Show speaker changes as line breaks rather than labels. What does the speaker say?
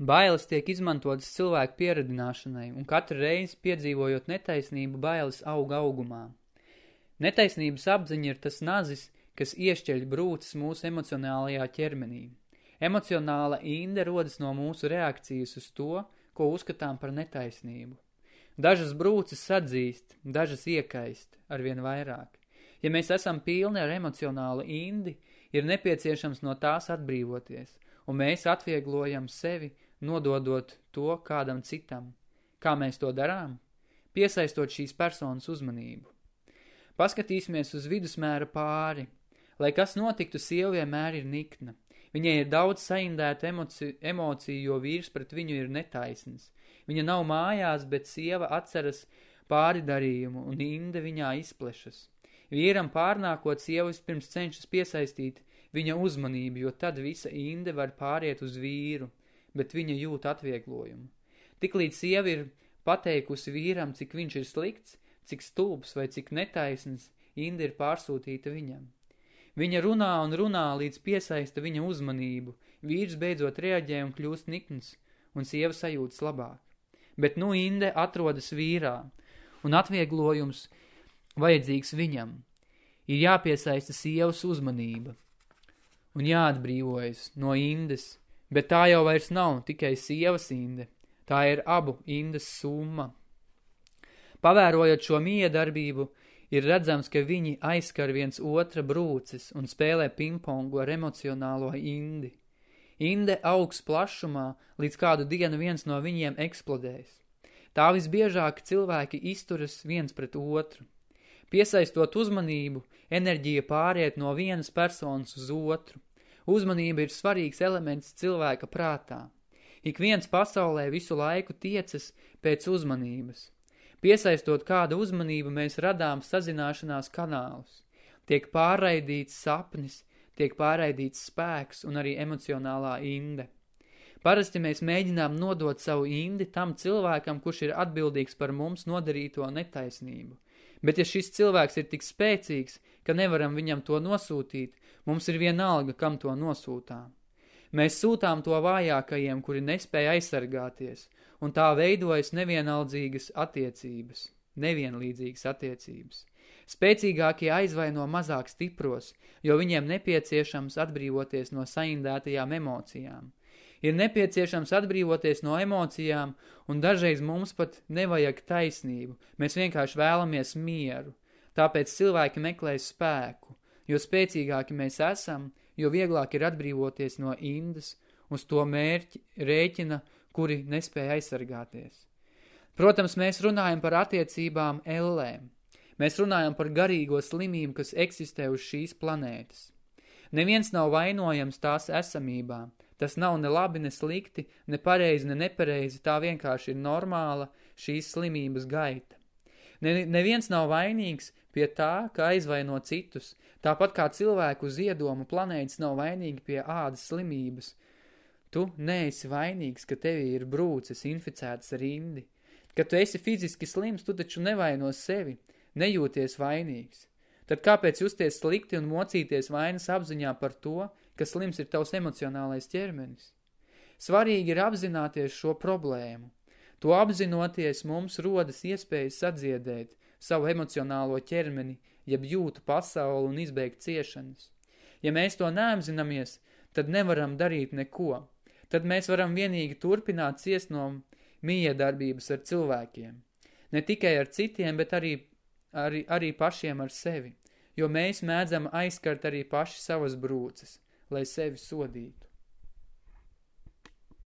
Bailes tiek izmantotas cilvēku pieradināšanai, un katru reizi piedzīvojot netaisnību, bailes aug augumā. Netaisnības apziņa ir tas nazis, kas iešķeļ brūcis mūsu emocionālajā ķermenī. Emocionāla inde rodas no mūsu reakcijas uz to, ko uzskatām par netaisnību. Dažas brūces sadzīst, dažas iekaist, arvien vairāk. Ja mēs esam pilni ar emocionālu indi, ir nepieciešams no tās atbrīvoties, un mēs atvieglojam sevi nododot to kādam citam. Kā mēs to darām? Piesaistot šīs personas uzmanību. Paskatīsimies uz vidusmēra pāri. Lai kas notiktu, sieva vienmēr ir nikna. Viņai ir daudz saindēta emoci emociju, jo vīrs pret viņu ir netaisns. Viņa nav mājās, bet sieva atceras pāri darījumu, un inde viņā izplešas. Vīram pārnākot sievu pirms cenšas piesaistīt viņa uzmanību, jo tad visa inde var pāriet uz vīru – bet viņa jūt atvieglojumu. Tiklīdz sieva ir pateikusi vīram, cik viņš ir slikts, cik stulbs vai cik netaisns, Inde ir pārsūtīta viņam. Viņa runā un runā, līdz piesaista viņa uzmanību, vīrs beidzot reaģē un kļūst nikns, un sieva sajūtas labāk. Bet nu Inde atrodas vīrā, un atvieglojums vajadzīgs viņam. Ir jāpiesaista sievas uzmanība, un jāatbrīvojas no Indes, Bet tā jau vairs nav tikai sievas inde, tā ir abu indes summa. Pavērojot šo miedarbību, ir redzams, ka viņi aizskar viens otra brūcis un spēlē pingpongu ar emocionālo indi. Inde augs plašumā, līdz kādu dienu viens no viņiem eksplodēs. Tā visbiežāk cilvēki izturas viens pret otru. Piesaistot uzmanību, enerģija pāriet no vienas personas uz otru. Uzmanība ir svarīgs elements cilvēka prātā. Ik viens pasaulē visu laiku tiecas pēc uzmanības. Piesaistot kādu uzmanību, mēs radām sazināšanās kanālus. Tiek pārraidīts sapnis, tiek pārraidīts spēks un arī emocionālā inde. Parasti mēs mēģinām nodot savu indi tam cilvēkam, kurš ir atbildīgs par mums nodarīto netaisnību. Bet ja šis cilvēks ir tik spēcīgs, ka nevaram viņam to nosūtīt, Mums ir vienalga, kam to nosūtām. Mēs sūtām to vājākajiem, kuri nespēja aizsargāties, un tā veidojas nevienaldzīgas attiecības, nevienlīdzīgas attiecības. Spēcīgākie aizvaino mazāk stipros, jo viņiem nepieciešams atbrīvoties no saindētajām emocijām. Ir nepieciešams atbrīvoties no emocijām, un dažreiz mums pat nevajag taisnību, mēs vienkārši vēlamies mieru. Tāpēc cilvēki meklēs spēku, Jo spēcīgāki mēs esam, jo vieglāk ir atbrīvoties no indas uz to mērķi rēķina, kuri nespēja aizsargāties. Protams, mēs runājam par attiecībām ellēm. Mēs runājam par garīgo slimību, kas eksistē uz šīs planētas. Neviens nav vainojams tās esamībā. Tas nav ne labi, ne slikti, ne pareizi, ne nepareizi, tā vienkārši ir normāla šīs slimības gaita. Ne, neviens nav vainīgs pie tā, ka aizvaino citus, tāpat kā cilvēku ziedomu planētas nav vainīgi pie ādas slimības. Tu neesi vainīgs, ka tevi ir brūces inficētas ar indi. Kad tu esi fiziski slims, tu taču nevaino sevi, nejūties vainīgs. Tad kāpēc justies slikti un mocīties vainas apziņā par to, ka slims ir tavs emocionālais ķermenis? Svarīgi ir apzināties šo problēmu. To apzinoties, mums rodas iespējas sadziedēt savu emocionālo ķermeni, jeb jūtu pasauli un izbeigt ciešanas. Ja mēs to neapzināmies, tad nevaram darīt neko. Tad mēs varam vienīgi turpināt ciest no miedarbības ar cilvēkiem. Ne tikai ar citiem, bet arī, arī, arī pašiem ar sevi, jo mēs mēdzam aizskart arī paši savas brūces, lai sevi sodītu.